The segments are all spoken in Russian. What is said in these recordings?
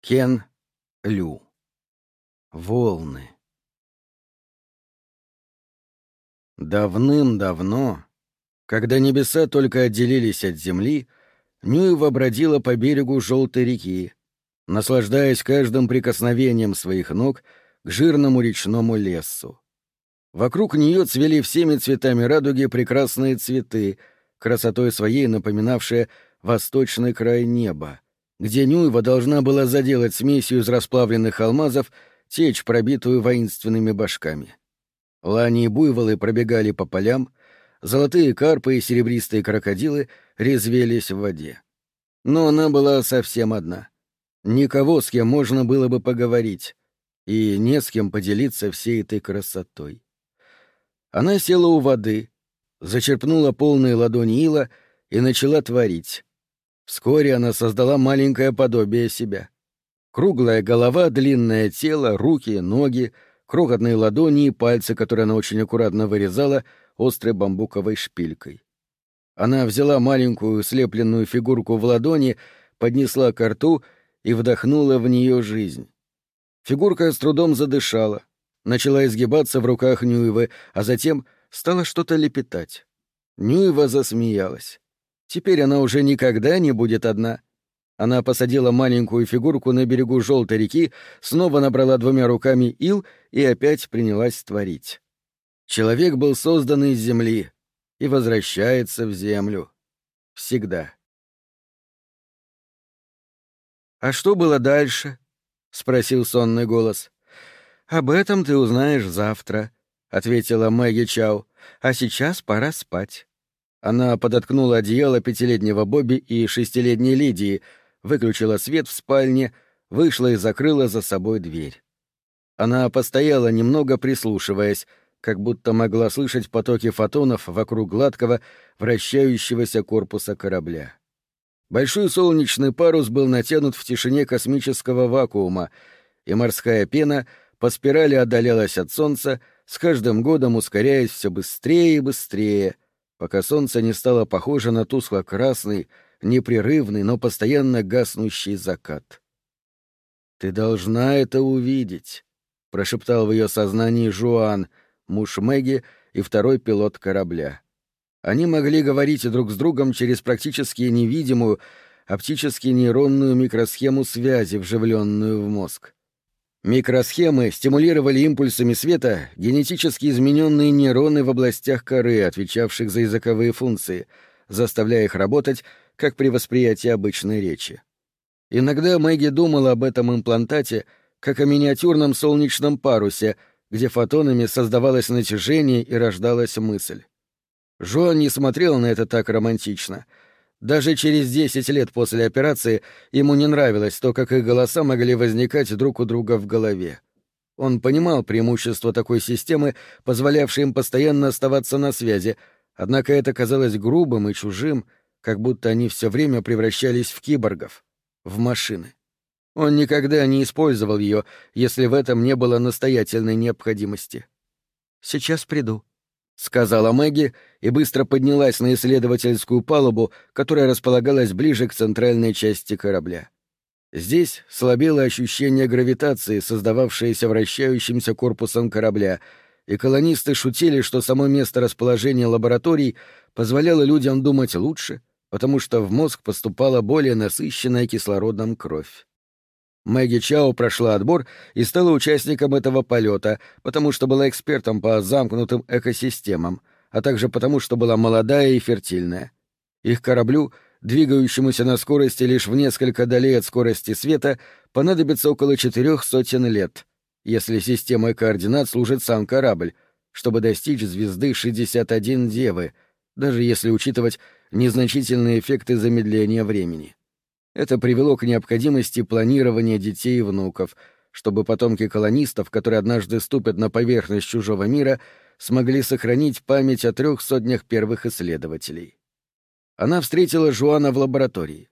Кен Лю. Волны. Давным-давно, когда небеса только отделились от земли, Нюева бродила по берегу желтой реки, наслаждаясь каждым прикосновением своих ног к жирному речному лесу. Вокруг нее цвели всеми цветами радуги прекрасные цветы, красотой своей напоминавшие восточный край неба, где Нюева должна была заделать смесью из расплавленных алмазов течь, пробитую воинственными башками. Лани и буйволы пробегали по полям, золотые карпы и серебристые крокодилы резвелись в воде. Но она была совсем одна. Никого, с кем можно было бы поговорить, и не с кем поделиться всей этой красотой. Она села у воды, зачерпнула полные ладони ила и начала творить. Вскоре она создала маленькое подобие себя. Круглая голова, длинное тело, руки, ноги, крохотные ладони и пальцы, которые она очень аккуратно вырезала острой бамбуковой шпилькой. Она взяла маленькую слепленную фигурку в ладони, поднесла к рту и вдохнула в нее жизнь. Фигурка с трудом задышала, начала изгибаться в руках Нюевы, а затем стала что-то лепетать. Нюева засмеялась. Теперь она уже никогда не будет одна. Она посадила маленькую фигурку на берегу желтой реки, снова набрала двумя руками ил и опять принялась творить. Человек был создан из земли и возвращается в землю. Всегда. «А что было дальше?» — спросил сонный голос. «Об этом ты узнаешь завтра», — ответила Мэгги Чау. «А сейчас пора спать». Она подоткнула одеяло пятилетнего Бобби и шестилетней Лидии, выключила свет в спальне, вышла и закрыла за собой дверь. Она постояла немного, прислушиваясь, как будто могла слышать потоки фотонов вокруг гладкого, вращающегося корпуса корабля. Большой солнечный парус был натянут в тишине космического вакуума, и морская пена по спирали отдалялась от солнца, с каждым годом ускоряясь все быстрее и быстрее — пока солнце не стало похоже на тускло-красный, непрерывный, но постоянно гаснущий закат. «Ты должна это увидеть», — прошептал в ее сознании Жуан, муж Мэгги и второй пилот корабля. Они могли говорить друг с другом через практически невидимую, оптически нейронную микросхему связи, вживленную в мозг. Микросхемы стимулировали импульсами света генетически измененные нейроны в областях коры, отвечавших за языковые функции, заставляя их работать, как при восприятии обычной речи. Иногда Мэгги думала об этом имплантате как о миниатюрном солнечном парусе, где фотонами создавалось натяжение и рождалась мысль. Жоан не смотрел на это так романтично — даже через десять лет после операции ему не нравилось то, как их голоса могли возникать друг у друга в голове. Он понимал преимущество такой системы, позволявшей им постоянно оставаться на связи, однако это казалось грубым и чужим, как будто они все время превращались в киборгов, в машины. Он никогда не использовал ее, если в этом не было настоятельной необходимости. «Сейчас приду», — сказала Мэгги и быстро поднялась на исследовательскую палубу, которая располагалась ближе к центральной части корабля. Здесь слабело ощущение гравитации, создававшееся вращающимся корпусом корабля, и колонисты шутили, что само место расположения лабораторий позволяло людям думать лучше, потому что в мозг поступала более насыщенная кислородом кровь. Мэгги Чао прошла отбор и стала участником этого полета, потому что была экспертом по замкнутым экосистемам, а также потому, что была молодая и фертильная. Их кораблю, двигающемуся на скорости лишь в несколько долей от скорости света, понадобится около четырех сотен лет, если системой координат служит сам корабль, чтобы достичь звезды 61 Девы, даже если учитывать незначительные эффекты замедления времени. Это привело к необходимости планирования детей и внуков, чтобы потомки колонистов, которые однажды ступят на поверхность чужого мира, смогли сохранить память о трех сотнях первых исследователей. Она встретила Жуана в лаборатории.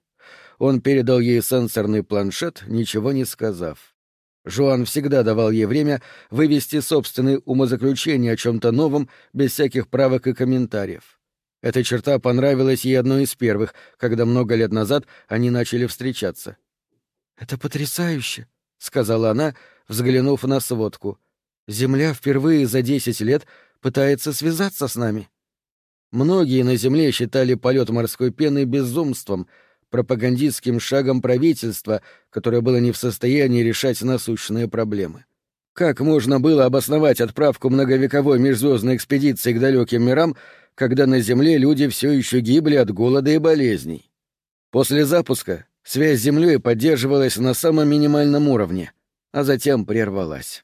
Он передал ей сенсорный планшет, ничего не сказав. Жуан всегда давал ей время вывести собственные умозаключения о чем-то новом без всяких правок и комментариев. Эта черта понравилась ей одной из первых, когда много лет назад они начали встречаться. «Это потрясающе», — сказала она, взглянув на сводку. «Земля впервые за десять лет пытается связаться с нами». Многие на Земле считали полет морской пены безумством, пропагандистским шагом правительства, которое было не в состоянии решать насущные проблемы. Как можно было обосновать отправку многовековой межзвездной экспедиции к далеким мирам, когда на Земле люди все еще гибли от голода и болезней? После запуска связь с Землей поддерживалась на самом минимальном уровне, а затем прервалась.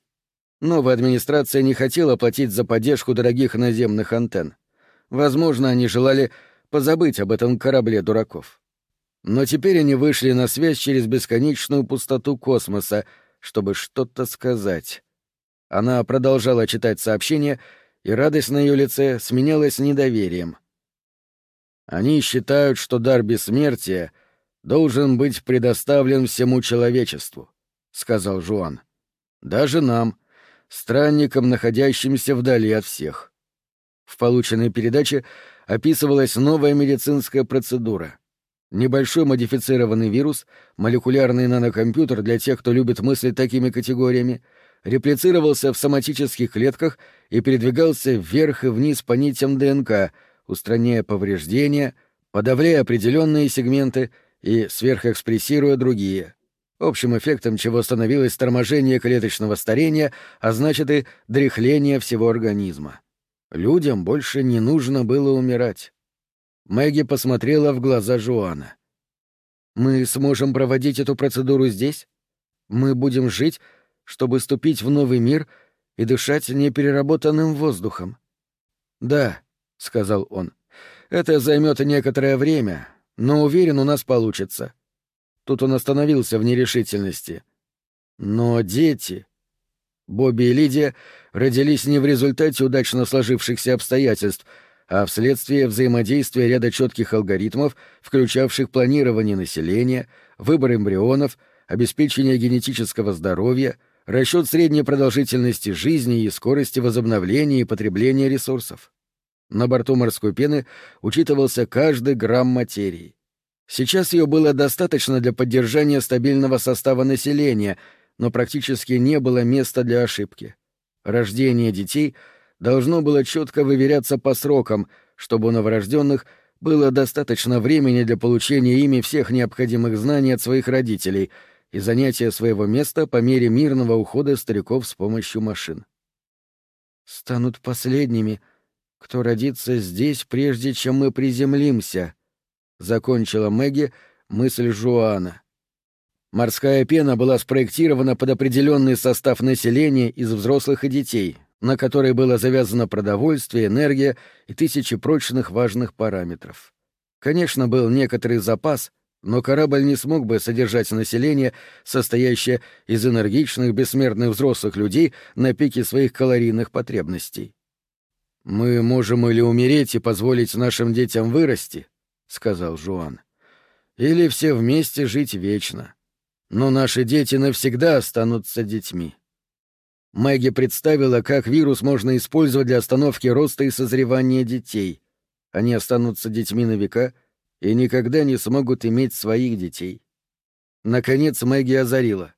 Новая администрация не хотела платить за поддержку дорогих наземных антенн. Возможно, они желали позабыть об этом корабле дураков. Но теперь они вышли на связь через бесконечную пустоту космоса, чтобы что-то сказать. Она продолжала читать сообщение, и радость на ее лице сменялась недоверием. Они считают, что дар бессмертия должен быть предоставлен всему человечеству, сказал Жуан. Даже нам, странникам, находящимся вдали от всех. В полученной передаче описывалась новая медицинская процедура. Небольшой модифицированный вирус, молекулярный нанокомпьютер для тех, кто любит мыслить такими категориями, реплицировался в соматических клетках и передвигался вверх и вниз по нитям ДНК, устраняя повреждения, подавляя определенные сегменты и сверхэкспрессируя другие. Общим эффектом чего становилось торможение клеточного старения, а значит и дряхление всего организма. Людям больше не нужно было умирать. Мэгги посмотрела в глаза Жуана. «Мы сможем проводить эту процедуру здесь? Мы будем жить, чтобы ступить в новый мир и дышать непереработанным воздухом?» «Да», — сказал он, — «это займет некоторое время, но уверен, у нас получится». Тут он остановился в нерешительности. «Но дети...» Бобби и Лидия родились не в результате удачно сложившихся обстоятельств, а вследствие взаимодействия ряда четких алгоритмов, включавших планирование населения, выбор эмбрионов, обеспечение генетического здоровья, расчет средней продолжительности жизни и скорости возобновления и потребления ресурсов. На борту морской пены учитывался каждый грамм материи. Сейчас ее было достаточно для поддержания стабильного состава населения — но практически не было места для ошибки. Рождение детей должно было четко выверяться по срокам, чтобы у новорожденных было достаточно времени для получения ими всех необходимых знаний от своих родителей и занятия своего места по мере мирного ухода стариков с помощью машин. «Станут последними, кто родится здесь, прежде чем мы приземлимся», — закончила Мэгги мысль Жуана. Морская пена была спроектирована под определенный состав населения из взрослых и детей, на который было завязано продовольствие, энергия и тысячи прочных важных параметров. Конечно, был некоторый запас, но корабль не смог бы содержать население, состоящее из энергичных, бессмертных взрослых людей на пике своих калорийных потребностей. «Мы можем или умереть и позволить нашим детям вырасти», — сказал Жуан, — «или все вместе жить вечно» но наши дети навсегда останутся детьми. Мэгги представила, как вирус можно использовать для остановки роста и созревания детей. Они останутся детьми на века и никогда не смогут иметь своих детей. Наконец Мэгги озарила.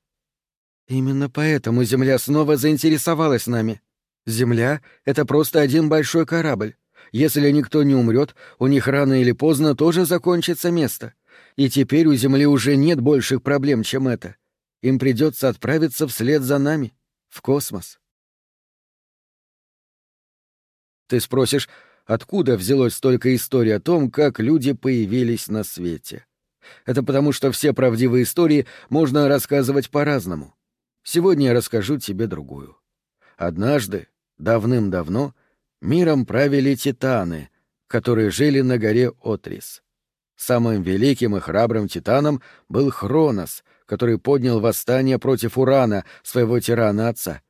«Именно поэтому Земля снова заинтересовалась нами. Земля — это просто один большой корабль. Если никто не умрет, у них рано или поздно тоже закончится место. И теперь у Земли уже нет больших проблем, чем это. Им придется отправиться вслед за нами, в космос. Ты спросишь, откуда взялось столько историй о том, как люди появились на свете? Это потому, что все правдивые истории можно рассказывать по-разному. Сегодня я расскажу тебе другую. Однажды, давным-давно, миром правили титаны, которые жили на горе Отрис. Самым великим и храбрым титаном был Хронос, который поднял восстание против Урана, своего тирана-отца.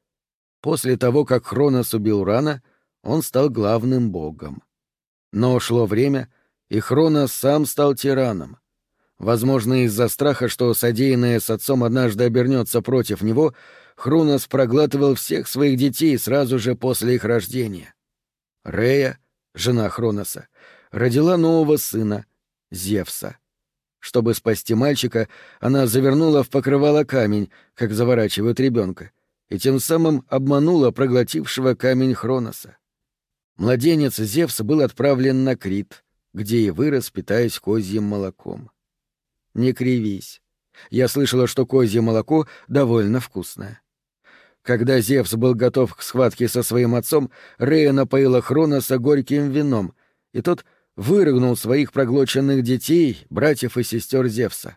После того, как Хронос убил Урана, он стал главным богом. Но шло время, и Хронос сам стал тираном. Возможно, из-за страха, что содеянное с отцом однажды обернется против него, Хронос проглатывал всех своих детей сразу же после их рождения. Рея, жена Хроноса, родила нового сына — Зевса. Чтобы спасти мальчика, она завернула в покрывало камень, как заворачивают ребенка, и тем самым обманула проглотившего камень Хроноса. Младенец Зевс был отправлен на Крит, где и вырос, питаясь козьим молоком. Не кривись. Я слышала, что козье молоко довольно вкусное. Когда Зевс был готов к схватке со своим отцом, Рея напоила Хроноса горьким вином, и тот вырыгнул своих проглоченных детей, братьев и сестер Зевса.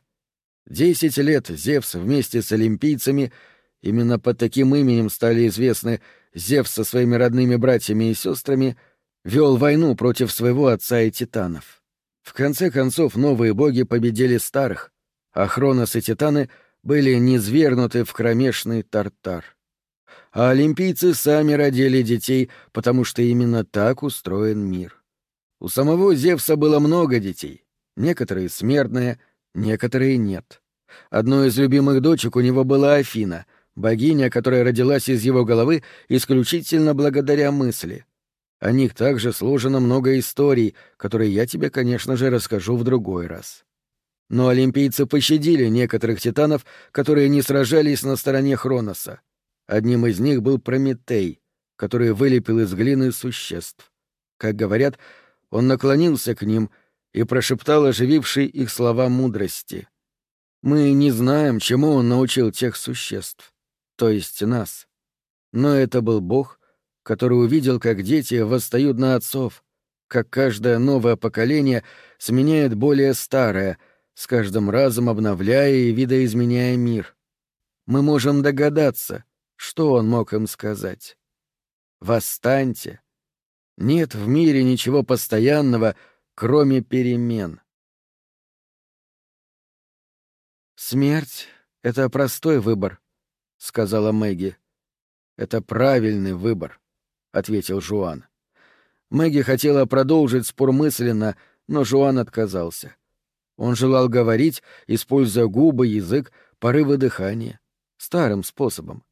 Десять лет Зевс вместе с олимпийцами, именно под таким именем стали известны Зевс со своими родными братьями и сестрами, вел войну против своего отца и титанов. В конце концов новые боги победили старых, а Хронос и титаны были низвергнуты в кромешный тартар. А олимпийцы сами родили детей, потому что именно так устроен мир. У самого Зевса было много детей, некоторые смертные, некоторые нет. Одной из любимых дочек у него была Афина, богиня, которая родилась из его головы исключительно благодаря мысли. О них также сложено много историй, которые я тебе, конечно же, расскажу в другой раз. Но олимпийцы пощадили некоторых титанов, которые не сражались на стороне Хроноса. Одним из них был Прометей, который вылепил из глины существ. Как говорят, он наклонился к ним и прошептал оживившие их слова мудрости. «Мы не знаем, чему он научил тех существ, то есть нас. Но это был Бог, который увидел, как дети восстают на отцов, как каждое новое поколение сменяет более старое, с каждым разом обновляя и видоизменяя мир. Мы можем догадаться, что он мог им сказать. «Восстаньте, нет в мире ничего постоянного, кроме перемен. «Смерть — это простой выбор», — сказала Мэгги. «Это правильный выбор», — ответил Жуан. Мэгги хотела продолжить спор мысленно, но Жуан отказался. Он желал говорить, используя губы, язык, порывы дыхания. Старым способом.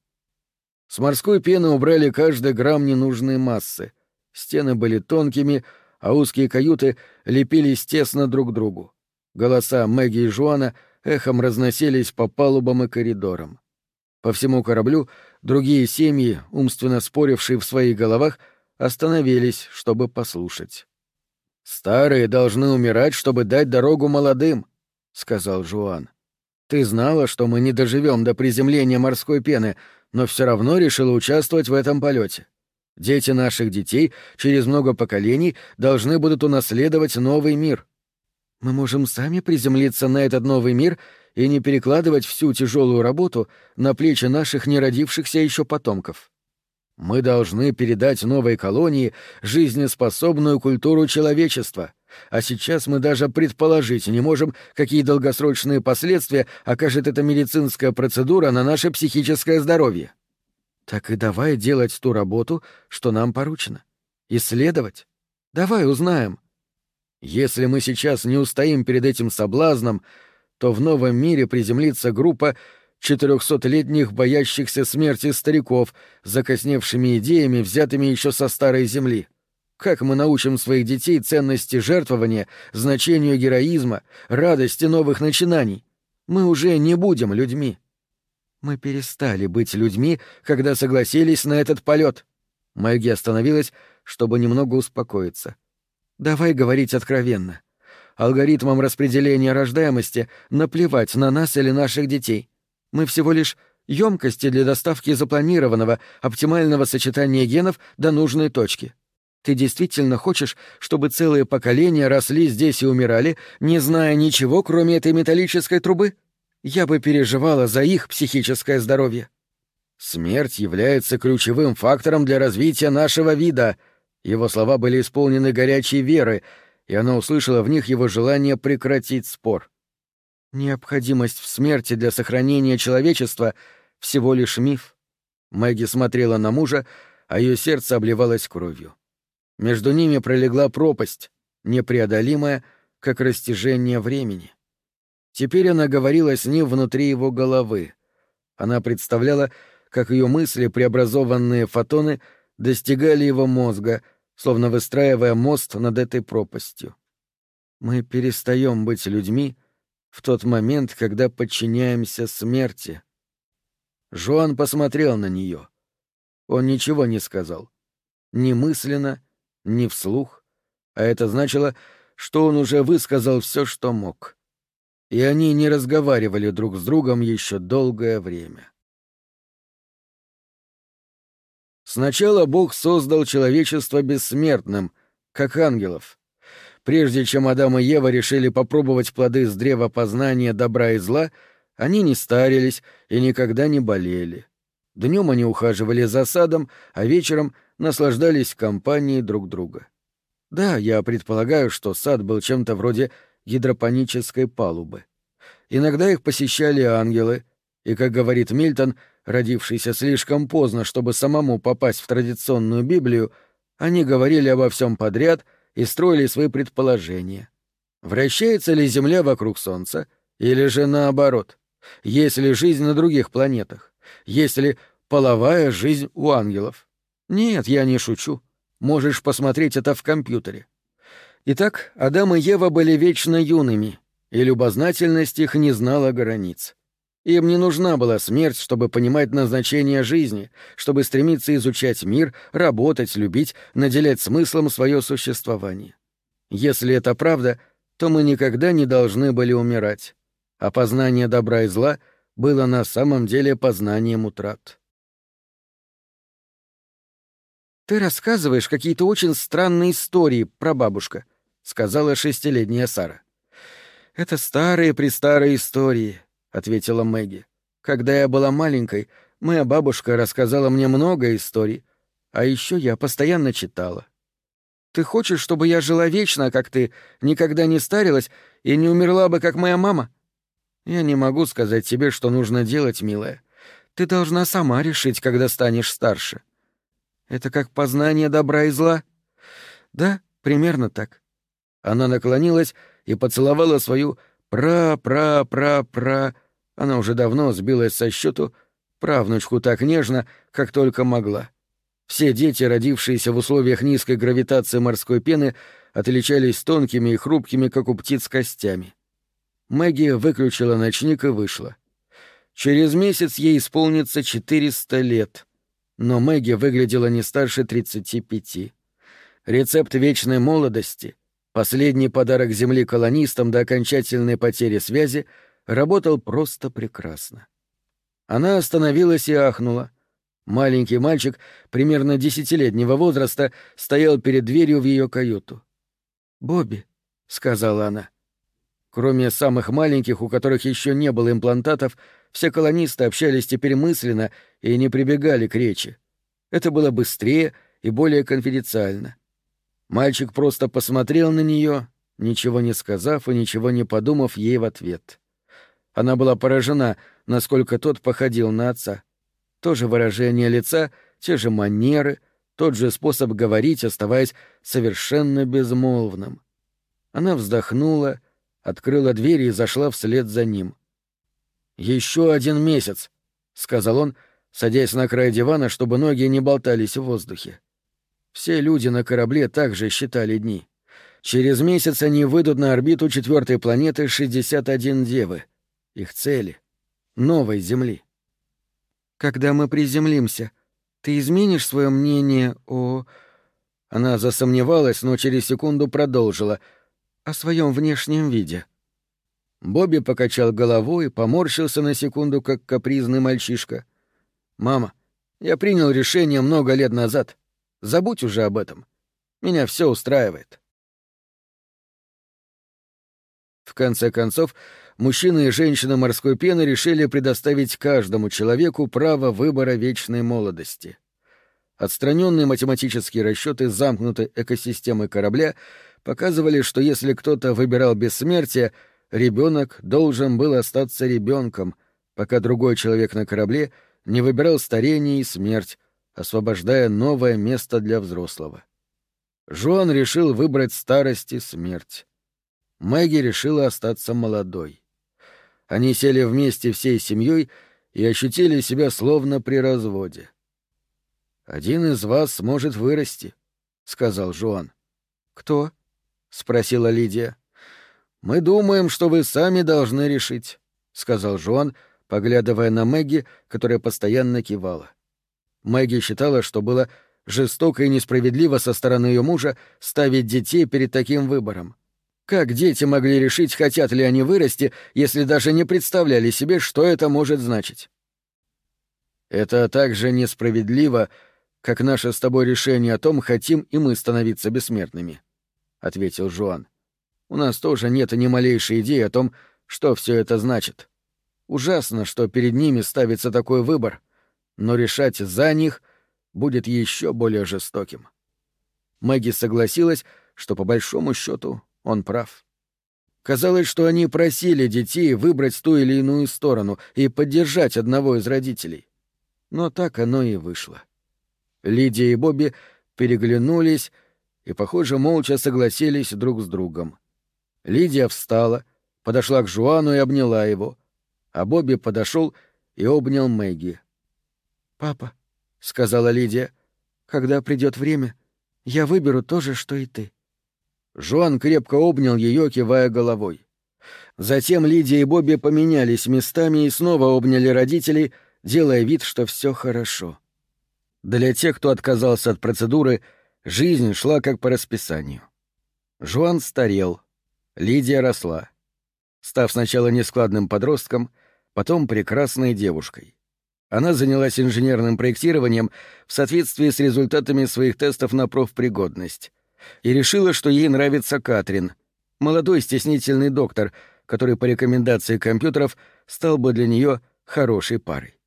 С морской пены убрали каждый грамм ненужной массы. Стены были тонкими, а узкие каюты лепились тесно друг к другу. Голоса Мэгги и Жуана эхом разносились по палубам и коридорам. По всему кораблю другие семьи, умственно спорившие в своих головах, остановились, чтобы послушать. «Старые должны умирать, чтобы дать дорогу молодым», — сказал Жуан. «Ты знала, что мы не доживем до приземления морской пены, но все равно решила участвовать в этом полете. Дети наших детей через много поколений должны будут унаследовать новый мир. Мы можем сами приземлиться на этот новый мир и не перекладывать всю тяжелую работу на плечи наших неродившихся еще потомков. Мы должны передать новой колонии жизнеспособную культуру человечества, а сейчас мы даже предположить не можем, какие долгосрочные последствия окажет эта медицинская процедура на наше психическое здоровье. Так и давай делать ту работу, что нам поручено. Исследовать. Давай узнаем. Если мы сейчас не устоим перед этим соблазном, то в новом мире приземлится группа четырехсотлетних боящихся смерти стариков, закосневшими идеями, взятыми еще со старой земли. Как мы научим своих детей ценности жертвования, значению героизма, радости новых начинаний? Мы уже не будем людьми. Мы перестали быть людьми, когда согласились на этот полет. Мэгги остановилась, чтобы немного успокоиться. Давай говорить откровенно. Алгоритмам распределения рождаемости наплевать на нас или наших детей. Мы всего лишь емкости для доставки запланированного, оптимального сочетания генов до нужной точки. Ты действительно хочешь, чтобы целые поколения росли здесь и умирали, не зная ничего, кроме этой металлической трубы? я бы переживала за их психическое здоровье. Смерть является ключевым фактором для развития нашего вида. Его слова были исполнены горячей веры, и она услышала в них его желание прекратить спор. Необходимость в смерти для сохранения человечества — всего лишь миф. Мэгги смотрела на мужа, а ее сердце обливалось кровью. Между ними пролегла пропасть, непреодолимая, как растяжение времени. Теперь она говорила с ним внутри его головы. Она представляла, как ее мысли, преобразованные фотоны, достигали его мозга, словно выстраивая мост над этой пропастью. Мы перестаем быть людьми, В тот момент, когда подчиняемся смерти. Жуан посмотрел на нее. Он ничего не сказал. Ни мысленно, ни вслух. А это значило, что он уже высказал все, что мог. И они не разговаривали друг с другом еще долгое время. Сначала Бог создал человечество бессмертным, как ангелов. Прежде чем Адам и Ева решили попробовать плоды с древа познания добра и зла, они не старились и никогда не болели. Днем они ухаживали за садом, а вечером наслаждались компанией друг друга. Да, я предполагаю, что сад был чем-то вроде гидропонической палубы. Иногда их посещали ангелы, и, как говорит Мильтон, родившийся слишком поздно, чтобы самому попасть в традиционную Библию, они говорили обо всем подряд и строили свои предположения. Вращается ли Земля вокруг Солнца, или же наоборот? Есть ли жизнь на других планетах? Есть ли половая жизнь у ангелов? Нет, я не шучу. Можешь посмотреть это в компьютере. Итак, Адам и Ева были вечно юными, и любознательность их не знала границ. Им не нужна была смерть, чтобы понимать назначение жизни, чтобы стремиться изучать мир, работать, любить, наделять смыслом свое существование. Если это правда, то мы никогда не должны были умирать а познание добра и зла было на самом деле познанием утрат. «Ты рассказываешь какие-то очень странные истории, прабабушка», — сказала шестилетняя Сара. «Это старые-престарые истории», — ответила Мэгги. «Когда я была маленькой, моя бабушка рассказала мне много историй, а еще я постоянно читала. Ты хочешь, чтобы я жила вечно, как ты, никогда не старилась и не умерла бы, как моя мама?» Я не могу сказать тебе, что нужно делать, милая. Ты должна сама решить, когда станешь старше. Это как познание добра и зла? Да, примерно так. Она наклонилась и поцеловала свою пра-пра-пра-пра. Она уже давно сбилась со счету правнучку так нежно, как только могла. Все дети, родившиеся в условиях низкой гравитации морской пены, отличались тонкими и хрупкими, как у птиц, костями. Мэгги выключила ночник и вышла. Через месяц ей исполнится 400 лет. Но Мэгги выглядела не старше 35. Рецепт вечной молодости, последний подарок Земли колонистам до окончательной потери связи, работал просто прекрасно. Она остановилась и ахнула. Маленький мальчик, примерно десятилетнего возраста, стоял перед дверью в ее каюту. «Бобби», — сказала она, — Кроме самых маленьких, у которых еще не было имплантатов, все колонисты общались теперь мысленно и не прибегали к речи. Это было быстрее и более конфиденциально. Мальчик просто посмотрел на нее, ничего не сказав и ничего не подумав ей в ответ. Она была поражена, насколько тот походил на отца. То же выражение лица, те же манеры, тот же способ говорить, оставаясь совершенно безмолвным. Она вздохнула открыла дверь и зашла вслед за ним. «Еще один месяц», — сказал он, садясь на край дивана, чтобы ноги не болтались в воздухе. Все люди на корабле также считали дни. Через месяц они выйдут на орбиту четвертой планеты 61 Девы. Их цели — новой Земли. «Когда мы приземлимся, ты изменишь свое мнение о...» Она засомневалась, но через секунду продолжила — о своем внешнем виде. Бобби покачал головой, поморщился на секунду, как капризный мальчишка. «Мама, я принял решение много лет назад. Забудь уже об этом. Меня все устраивает». В конце концов, мужчины и женщины морской пены решили предоставить каждому человеку право выбора вечной молодости. Отстраненные математические расчеты замкнутой экосистемы корабля — показывали, что если кто-то выбирал бессмертие, ребенок должен был остаться ребенком, пока другой человек на корабле не выбирал старение и смерть, освобождая новое место для взрослого. Жуан решил выбрать старость и смерть. Мэгги решила остаться молодой. Они сели вместе всей семьей и ощутили себя словно при разводе. «Один из вас сможет вырасти», — сказал Жуан. «Кто?» — спросила Лидия. Мы думаем, что вы сами должны решить, сказал Жуан, поглядывая на Мэгги, которая постоянно кивала. Мэгги считала, что было жестоко и несправедливо со стороны ее мужа ставить детей перед таким выбором. Как дети могли решить, хотят ли они вырасти, если даже не представляли себе, что это может значить? Это так же несправедливо, как наше с тобой решение о том, хотим и мы становиться бессмертными, — ответил Жуан. У нас тоже нет ни малейшей идеи о том, что все это значит. Ужасно, что перед ними ставится такой выбор, но решать за них будет еще более жестоким. Мэгги согласилась, что по большому счету он прав. Казалось, что они просили детей выбрать ту или иную сторону и поддержать одного из родителей. Но так оно и вышло. Лидия и Бобби переглянулись и, похоже, молча согласились друг с другом. Лидия встала, подошла к Жуану и обняла его, а Бобби подошел и обнял Мэгги. «Папа», — сказала Лидия, — «когда придет время, я выберу то же, что и ты». Жуан крепко обнял ее, кивая головой. Затем Лидия и Бобби поменялись местами и снова обняли родителей, делая вид, что все хорошо. Для тех, кто отказался от процедуры, жизнь шла как по расписанию. Жуан старел, Лидия росла, став сначала нескладным подростком, потом прекрасной девушкой. Она занялась инженерным проектированием в соответствии с результатами своих тестов на профпригодность и решила, что ей нравится Катрин, молодой стеснительный доктор, который по рекомендации компьютеров стал бы для нее хорошей парой.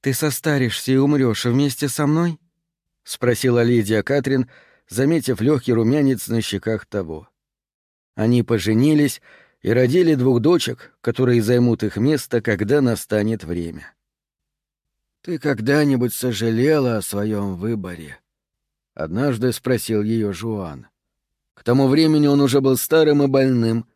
«Ты состаришься и умрешь вместе со мной?» — спросила Лидия Катрин, заметив легкий румянец на щеках того. Они поженились и родили двух дочек, которые займут их место, когда настанет время. «Ты когда-нибудь сожалела о своем выборе?» — однажды спросил ее Жуан. К тому времени он уже был старым и больным,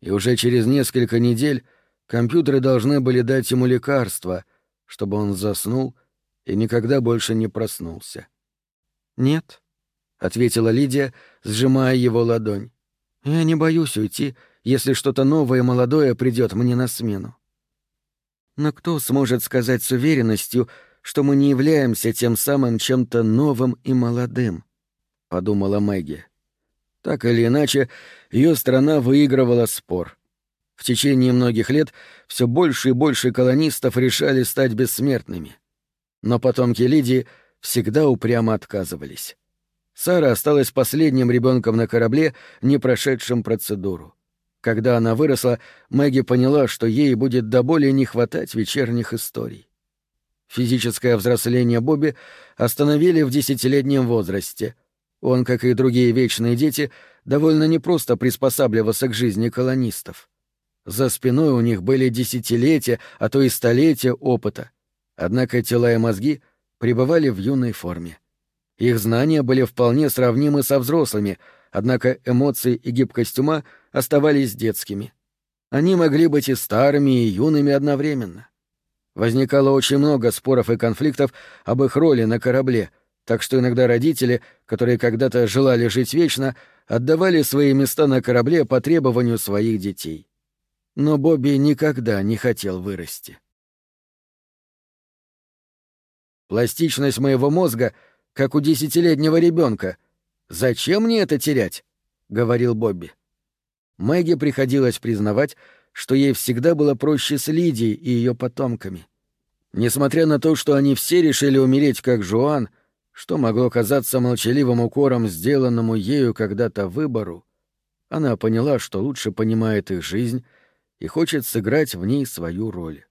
и уже через несколько недель компьютеры должны были дать ему лекарство — чтобы он заснул и никогда больше не проснулся. «Нет», — ответила Лидия, сжимая его ладонь. «Я не боюсь уйти, если что-то новое и молодое придет мне на смену». «Но кто сможет сказать с уверенностью, что мы не являемся тем самым чем-то новым и молодым?» — подумала Мэгги. Так или иначе, ее страна выигрывала спор — в течение многих лет все больше и больше колонистов решали стать бессмертными. Но потомки Лидии всегда упрямо отказывались. Сара осталась последним ребенком на корабле, не прошедшим процедуру. Когда она выросла, Мэгги поняла, что ей будет до боли не хватать вечерних историй. Физическое взросление Бобби остановили в десятилетнем возрасте. Он, как и другие вечные дети, довольно непросто приспосабливался к жизни колонистов. За спиной у них были десятилетия, а то и столетия опыта. Однако тела и мозги пребывали в юной форме. Их знания были вполне сравнимы со взрослыми, однако эмоции и гибкость ума оставались детскими. Они могли быть и старыми, и юными одновременно. Возникало очень много споров и конфликтов об их роли на корабле, так что иногда родители, которые когда-то желали жить вечно, отдавали свои места на корабле по требованию своих детей но Бобби никогда не хотел вырасти. Пластичность моего мозга, как у десятилетнего ребенка. Зачем мне это терять? говорил Бобби. Мэгги приходилось признавать, что ей всегда было проще с Лидией и ее потомками. Несмотря на то, что они все решили умереть как Жуан, что могло казаться молчаливым укором, сделанному ею когда-то выбору, она поняла, что лучше понимает их жизнь и хочет сыграть в ней свою роль.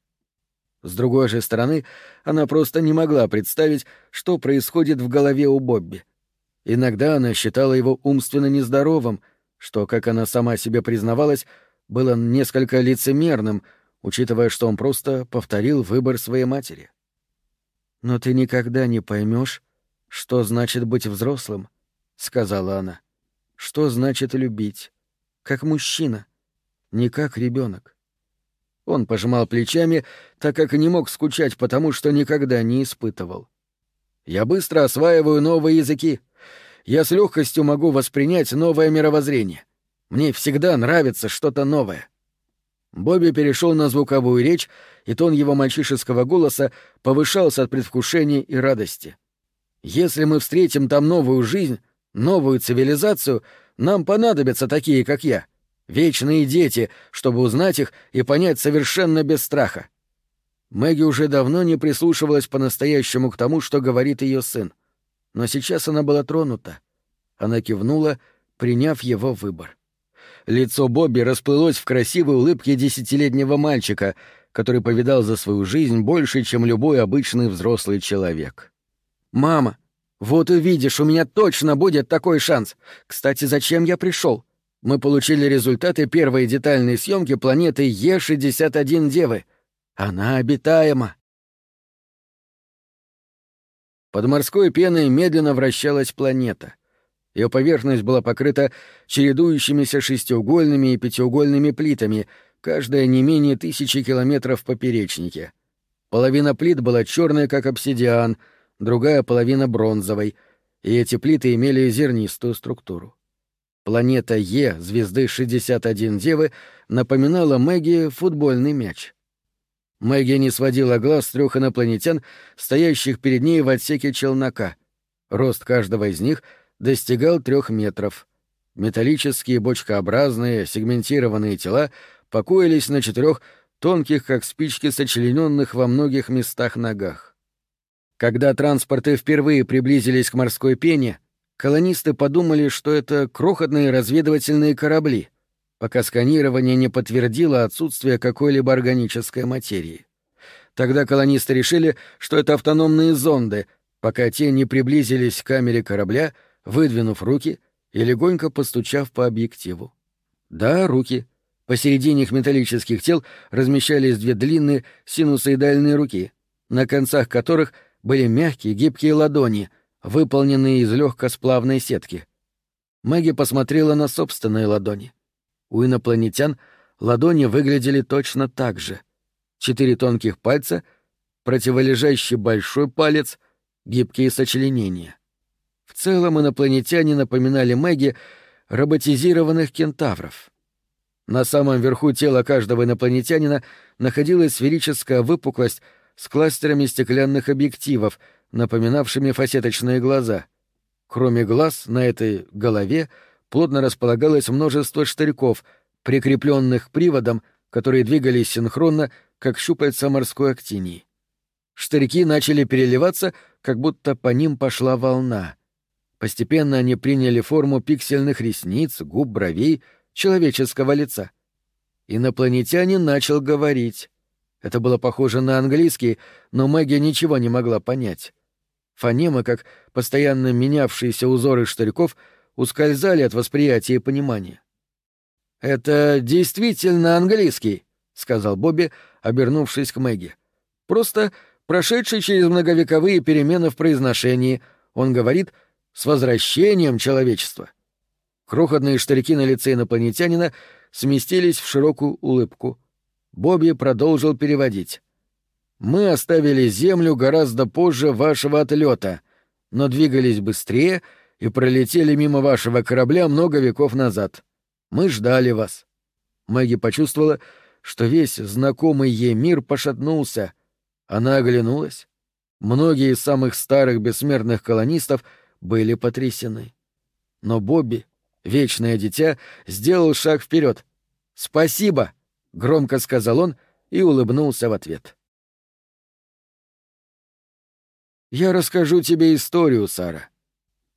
С другой же стороны, она просто не могла представить, что происходит в голове у Бобби. Иногда она считала его умственно нездоровым, что, как она сама себе признавалась, было несколько лицемерным, учитывая, что он просто повторил выбор своей матери. «Но ты никогда не поймешь, что значит быть взрослым», — сказала она. «Что значит любить? Как мужчина не как ребенок. Он пожимал плечами, так как не мог скучать потому, что никогда не испытывал. «Я быстро осваиваю новые языки. Я с легкостью могу воспринять новое мировоззрение. Мне всегда нравится что-то новое. Бобби перешел на звуковую речь, и тон его мальчишеского голоса повышался от предвкушения и радости. «Если мы встретим там новую жизнь, новую цивилизацию, нам понадобятся такие, как я, вечные дети, чтобы узнать их и понять совершенно без страха». Мэгги уже давно не прислушивалась по-настоящему к тому, что говорит ее сын. Но сейчас она была тронута. Она кивнула, приняв его выбор. Лицо Бобби расплылось в красивой улыбке десятилетнего мальчика, который повидал за свою жизнь больше, чем любой обычный взрослый человек. «Мама, вот увидишь, у меня точно будет такой шанс. Кстати, зачем я пришел? Мы получили результаты первой детальной съемки планеты Е-61 Девы. Она обитаема». Под морской пеной медленно вращалась планета. Ее поверхность была покрыта чередующимися шестиугольными и пятиугольными плитами, каждая не менее тысячи километров в поперечнике. Половина плит была черная, как обсидиан, другая половина бронзовой, и эти плиты имели зернистую структуру. Планета Е звезды 61 Девы напоминала Мэгги футбольный мяч. Мэгги не сводила глаз с трех инопланетян, стоящих перед ней в отсеке челнока. Рост каждого из них — достигал трех метров. Металлические бочкообразные сегментированные тела покоились на четырех тонких, как спички, сочлененных во многих местах ногах. Когда транспорты впервые приблизились к морской пене, колонисты подумали, что это крохотные разведывательные корабли, пока сканирование не подтвердило отсутствие какой-либо органической материи. Тогда колонисты решили, что это автономные зонды, пока те не приблизились к камере корабля — выдвинув руки и легонько постучав по объективу. Да, руки. Посередине их металлических тел размещались две длинные синусоидальные руки, на концах которых были мягкие гибкие ладони, выполненные из легкосплавной сетки. Мэгги посмотрела на собственные ладони. У инопланетян ладони выглядели точно так же. Четыре тонких пальца, противолежащий большой палец, гибкие сочленения. В целом инопланетяне напоминали Мэгги роботизированных кентавров. На самом верху тела каждого инопланетянина находилась сферическая выпуклость с кластерами стеклянных объективов, напоминавшими фасеточные глаза. Кроме глаз, на этой голове плотно располагалось множество штырьков, прикрепленных приводом, которые двигались синхронно, как щупальца морской актинии. Штырьки начали переливаться, как будто по ним пошла волна. Постепенно они приняли форму пиксельных ресниц, губ, бровей, человеческого лица. Инопланетянин начал говорить. Это было похоже на английский, но Мэгги ничего не могла понять. Фонемы, как постоянно менявшиеся узоры штырьков, ускользали от восприятия и понимания. «Это действительно английский», — сказал Бобби, обернувшись к Мэгги. «Просто прошедший через многовековые перемены в произношении, он говорит — с возвращением человечества! Крохотные штырьки на лице инопланетянина сместились в широкую улыбку. Бобби продолжил переводить. «Мы оставили Землю гораздо позже вашего отлета, но двигались быстрее и пролетели мимо вашего корабля много веков назад. Мы ждали вас». Мэгги почувствовала, что весь знакомый ей мир пошатнулся. Она оглянулась. Многие из самых старых бессмертных колонистов — были потрясены. Но Бобби, вечное дитя, сделал шаг вперед. «Спасибо!» — громко сказал он и улыбнулся в ответ. «Я расскажу тебе историю, Сара.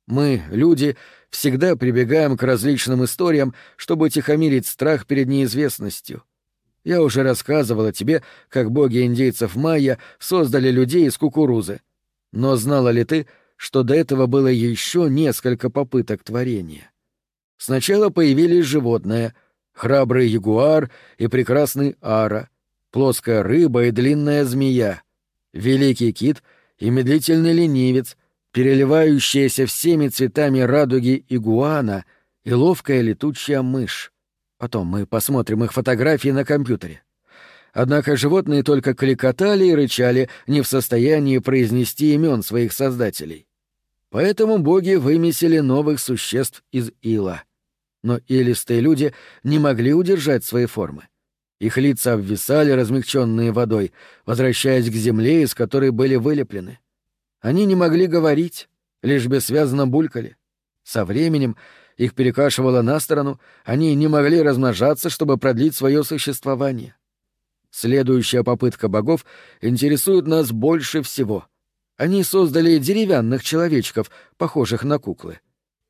Мы, люди, всегда прибегаем к различным историям, чтобы тихомирить страх перед неизвестностью. Я уже рассказывала тебе, как боги индейцев майя создали людей из кукурузы. Но знала ли ты, что до этого было еще несколько попыток творения. Сначала появились животные — храбрый ягуар и прекрасный ара, плоская рыба и длинная змея, великий кит и медлительный ленивец, переливающаяся всеми цветами радуги игуана и ловкая летучая мышь. Потом мы посмотрим их фотографии на компьютере. Однако животные только кликотали и рычали, не в состоянии произнести имен своих создателей. Поэтому боги вымесили новых существ из ила. Но илистые люди не могли удержать свои формы. Их лица обвисали, размягченные водой, возвращаясь к земле, из которой были вылеплены. Они не могли говорить, лишь бессвязно булькали. Со временем их перекашивало на сторону, они не могли размножаться, чтобы продлить свое существование. Следующая попытка богов интересует нас больше всего. Они создали деревянных человечков, похожих на куклы.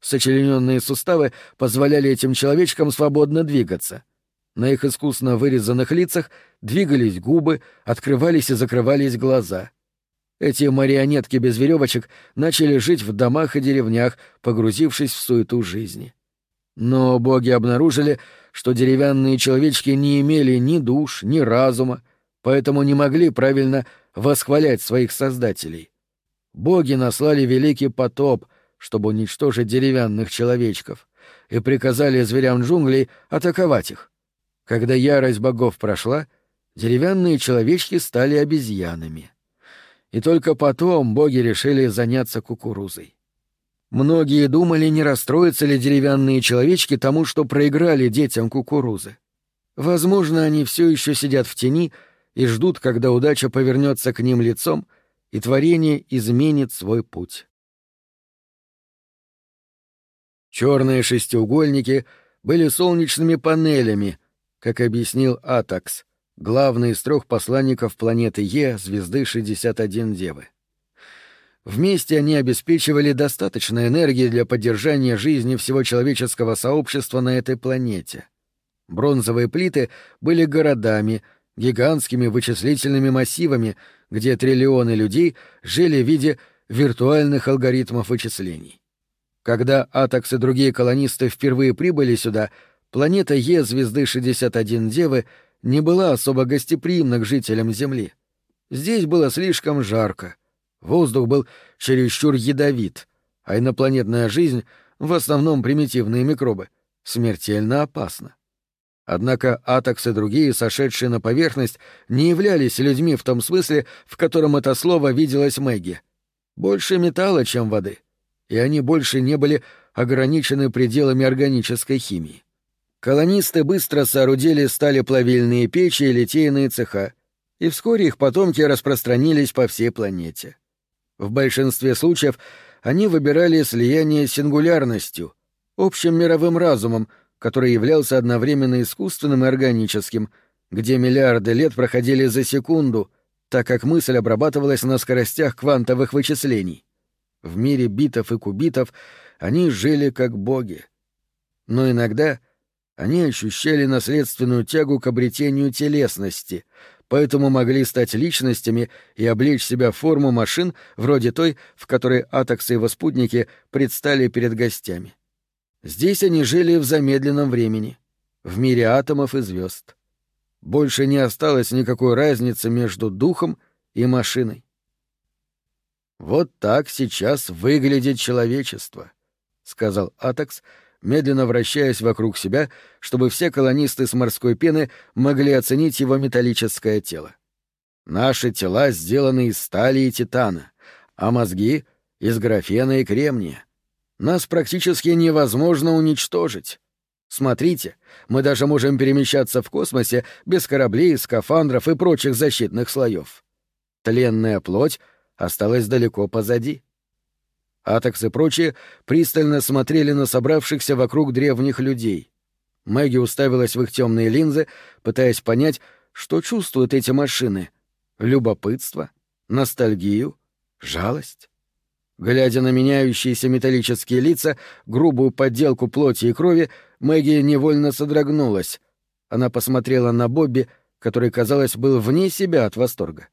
Сочлененные суставы позволяли этим человечкам свободно двигаться. На их искусно вырезанных лицах двигались губы, открывались и закрывались глаза. Эти марионетки без веревочек начали жить в домах и деревнях, погрузившись в суету жизни. Но боги обнаружили, что деревянные человечки не имели ни душ, ни разума, поэтому не могли правильно восхвалять своих создателей. Боги наслали великий потоп, чтобы уничтожить деревянных человечков, и приказали зверям джунглей атаковать их. Когда ярость богов прошла, деревянные человечки стали обезьянами. И только потом боги решили заняться кукурузой. Многие думали, не расстроятся ли деревянные человечки тому, что проиграли детям кукурузы. Возможно, они все еще сидят в тени и ждут, когда удача повернется к ним лицом, и творение изменит свой путь. Черные шестиугольники были солнечными панелями, как объяснил Атакс, главный из трех посланников планеты Е, звезды 61 Девы. Вместе они обеспечивали достаточно энергии для поддержания жизни всего человеческого сообщества на этой планете. Бронзовые плиты были городами, гигантскими вычислительными массивами, где триллионы людей жили в виде виртуальных алгоритмов вычислений. Когда Атакс и другие колонисты впервые прибыли сюда, планета Е звезды 61 Девы не была особо гостеприимна к жителям Земли. Здесь было слишком жарко. Воздух был чересчур ядовит, а инопланетная жизнь, в основном примитивные микробы, смертельно опасна. Однако Атакс и другие, сошедшие на поверхность, не являлись людьми в том смысле, в котором это слово виделось Мэгги. Больше металла, чем воды. И они больше не были ограничены пределами органической химии. Колонисты быстро соорудили сталеплавильные печи и литейные цеха, и вскоре их потомки распространились по всей планете. В большинстве случаев они выбирали слияние с сингулярностью, общим мировым разумом, который являлся одновременно искусственным и органическим, где миллиарды лет проходили за секунду, так как мысль обрабатывалась на скоростях квантовых вычислений. В мире битов и кубитов они жили как боги. Но иногда они ощущали наследственную тягу к обретению телесности, поэтому могли стать личностями и облечь себя в форму машин вроде той, в которой Атакс и его спутники предстали перед гостями. Здесь они жили в замедленном времени, в мире атомов и звезд. Больше не осталось никакой разницы между духом и машиной. «Вот так сейчас выглядит человечество», — сказал Атакс, медленно вращаясь вокруг себя, чтобы все колонисты с морской пены могли оценить его металлическое тело. «Наши тела сделаны из стали и титана, а мозги — из графена и кремния. Нас практически невозможно уничтожить. Смотрите, мы даже можем перемещаться в космосе без кораблей, скафандров и прочих защитных слоев. Тленная плоть осталась далеко позади. Атакс и прочие пристально смотрели на собравшихся вокруг древних людей. Мэгги уставилась в их темные линзы, пытаясь понять, что чувствуют эти машины — любопытство, ностальгию, жалость. Глядя на меняющиеся металлические лица, грубую подделку плоти и крови, Мэгги невольно содрогнулась. Она посмотрела на Бобби, который, казалось, был вне себя от восторга.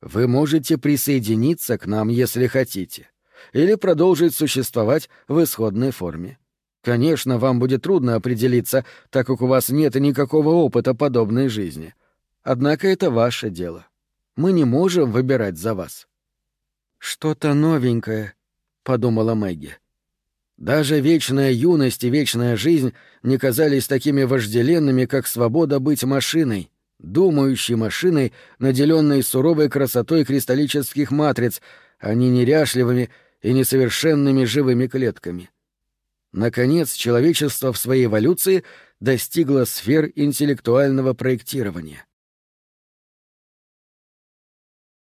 «Вы можете присоединиться к нам, если хотите, или продолжить существовать в исходной форме. Конечно, вам будет трудно определиться, так как у вас нет никакого опыта подобной жизни. Однако это ваше дело. Мы не можем выбирать за вас». «Что-то новенькое», — подумала Мэгги. Даже вечная юность и вечная жизнь не казались такими вожделенными, как свобода быть машиной, думающей машиной, наделенной суровой красотой кристаллических матриц, не неряшливыми и несовершенными живыми клетками. Наконец, человечество в своей эволюции достигло сфер интеллектуального проектирования.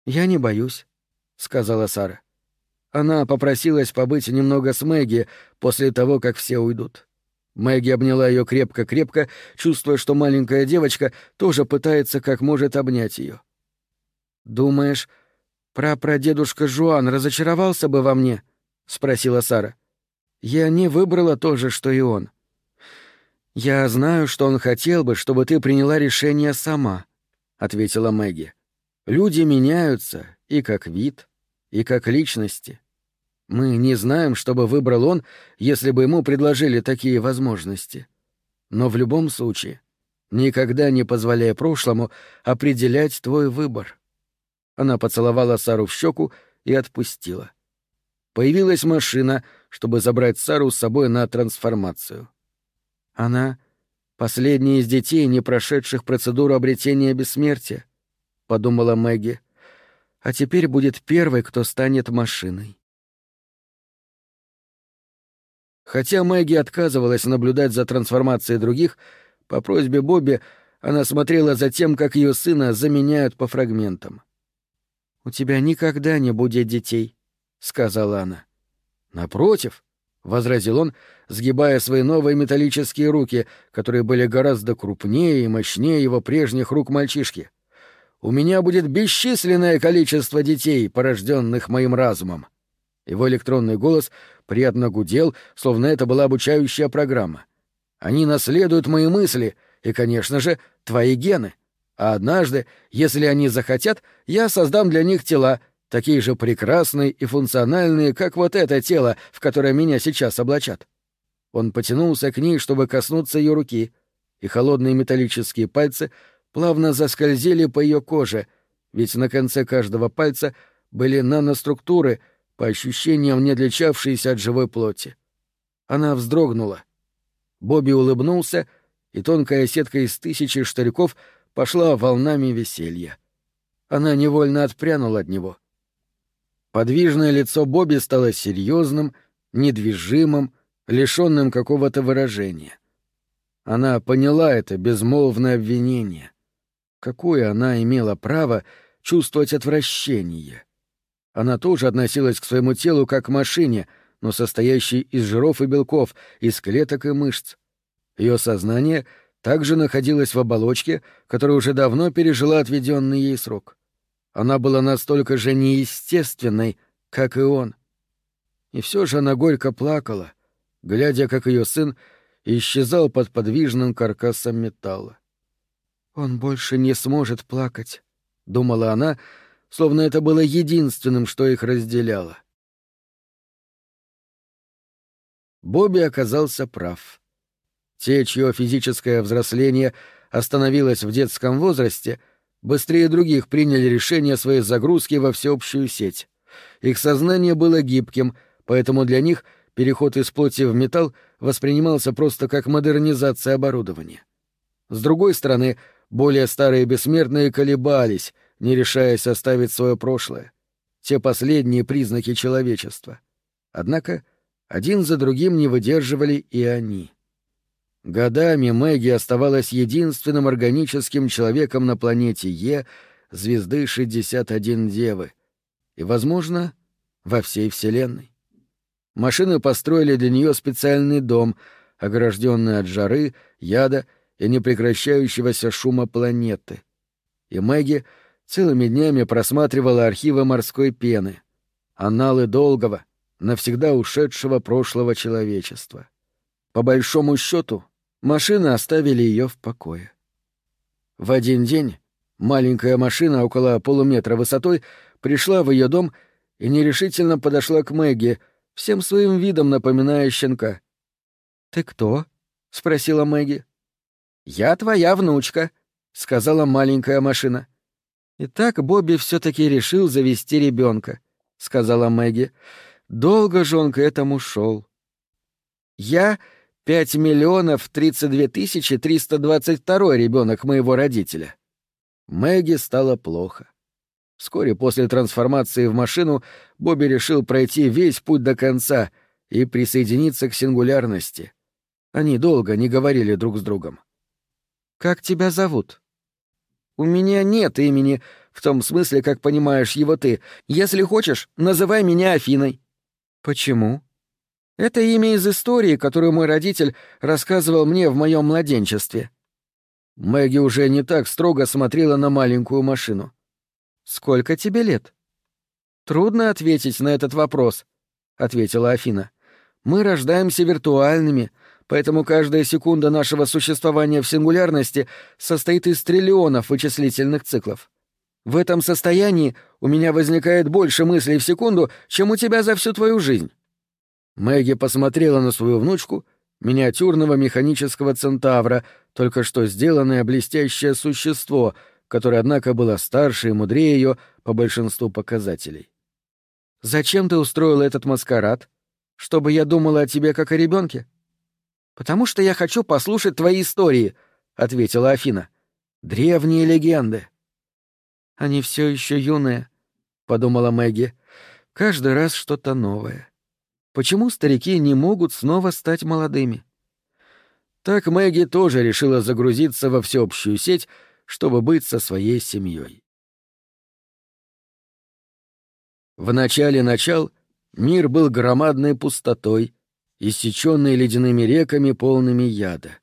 «Я не боюсь», — сказала Сара. Она попросилась побыть немного с Мэгги после того, как все уйдут. Мэгги обняла ее крепко-крепко, чувствуя, что маленькая девочка тоже пытается как может обнять ее. «Думаешь, прапрадедушка Жуан разочаровался бы во мне?» — спросила Сара. «Я не выбрала то же, что и он». «Я знаю, что он хотел бы, чтобы ты приняла решение сама», — ответила Мэгги. «Люди меняются и как вид, и как личности. Мы не знаем, что бы выбрал он, если бы ему предложили такие возможности. Но в любом случае, никогда не позволяя прошлому определять твой выбор». Она поцеловала Сару в щеку и отпустила. Появилась машина, чтобы забрать Сару с собой на трансформацию. Она — последняя из детей, не прошедших процедуру обретения бессмертия, — подумала Мэгги. А теперь будет первой, кто станет машиной. Хотя Мэгги отказывалась наблюдать за трансформацией других, по просьбе Бобби она смотрела за тем, как ее сына заменяют по фрагментам. «У тебя никогда не будет детей», — сказала она. «Напротив», — возразил он, сгибая свои новые металлические руки, которые были гораздо крупнее и мощнее его прежних рук мальчишки. «У меня будет бесчисленное количество детей, порожденных моим разумом». Его электронный голос приятно гудел, словно это была обучающая программа. «Они наследуют мои мысли и, конечно же, твои гены. А однажды, если они захотят, я создам для них тела, такие же прекрасные и функциональные, как вот это тело, в которое меня сейчас облачат. Он потянулся к ней, чтобы коснуться ее руки, и холодные металлические пальцы плавно заскользили по ее коже, ведь на конце каждого пальца были наноструктуры, по ощущениям не отличавшиеся от живой плоти. Она вздрогнула. Бобби улыбнулся, и тонкая сетка из тысячи штырьков пошла волнами веселья. Она невольно отпрянула от него. Подвижное лицо Бобби стало серьезным, недвижимым, лишенным какого-то выражения. Она поняла это безмолвное обвинение. Какое она имела право чувствовать отвращение? Она тоже относилась к своему телу как к машине, но состоящей из жиров и белков, из клеток и мышц. Ее сознание также находилось в оболочке, которая уже давно пережила отведенный ей срок. Она была настолько же неестественной, как и он. И все же она горько плакала, глядя, как ее сын исчезал под подвижным каркасом металла. «Он больше не сможет плакать», — думала она, словно это было единственным, что их разделяло. Бобби оказался прав. Те, чье физическое взросление остановилось в детском возрасте — быстрее других приняли решение своей загрузки во всеобщую сеть. Их сознание было гибким, поэтому для них переход из плоти в металл воспринимался просто как модернизация оборудования. С другой стороны, более старые бессмертные колебались, не решаясь оставить свое прошлое. Те последние признаки человечества. Однако один за другим не выдерживали и они. Годами Мэгги оставалась единственным органическим человеком на планете Е, звезды 61 Девы, и, возможно, во всей Вселенной. Машины построили для нее специальный дом, огражденный от жары, яда и непрекращающегося шума планеты. И Мэгги целыми днями просматривала архивы морской пены, аналы долгого, навсегда ушедшего прошлого человечества. По большому счету, Машины оставили ее в покое. В один день маленькая машина около полуметра высотой пришла в ее дом и нерешительно подошла к Мэгги, всем своим видом напоминая щенка. «Ты кто?» — спросила Мэгги. «Я твоя внучка», — сказала маленькая машина. «Итак, Бобби все-таки решил завести ребенка», — сказала Мэгги. «Долго же он к этому шел». «Я Пять миллионов тридцать две тысячи триста двадцать второй ребенок моего родителя. Мэгги стало плохо. Вскоре после трансформации в машину Бобби решил пройти весь путь до конца и присоединиться к сингулярности. Они долго не говорили друг с другом. «Как тебя зовут?» «У меня нет имени, в том смысле, как понимаешь его ты. Если хочешь, называй меня Афиной». «Почему?» «Это имя из истории, которую мой родитель рассказывал мне в моем младенчестве». Мэгги уже не так строго смотрела на маленькую машину. «Сколько тебе лет?» «Трудно ответить на этот вопрос», — ответила Афина. «Мы рождаемся виртуальными, поэтому каждая секунда нашего существования в сингулярности состоит из триллионов вычислительных циклов. В этом состоянии у меня возникает больше мыслей в секунду, чем у тебя за всю твою жизнь». Мэгги посмотрела на свою внучку, миниатюрного механического центавра, только что сделанное блестящее существо, которое, однако, было старше и мудрее ее по большинству показателей. «Зачем ты устроила этот маскарад? Чтобы я думала о тебе как о ребенке? «Потому что я хочу послушать твои истории», — ответила Афина. «Древние легенды». «Они все еще юные», — подумала Мэгги. «Каждый раз что-то новое. Почему старики не могут снова стать молодыми?» Так Мэгги тоже решила загрузиться во всеобщую сеть, чтобы быть со своей семьей. В начале начал мир был громадной пустотой, иссеченной ледяными реками, полными яда.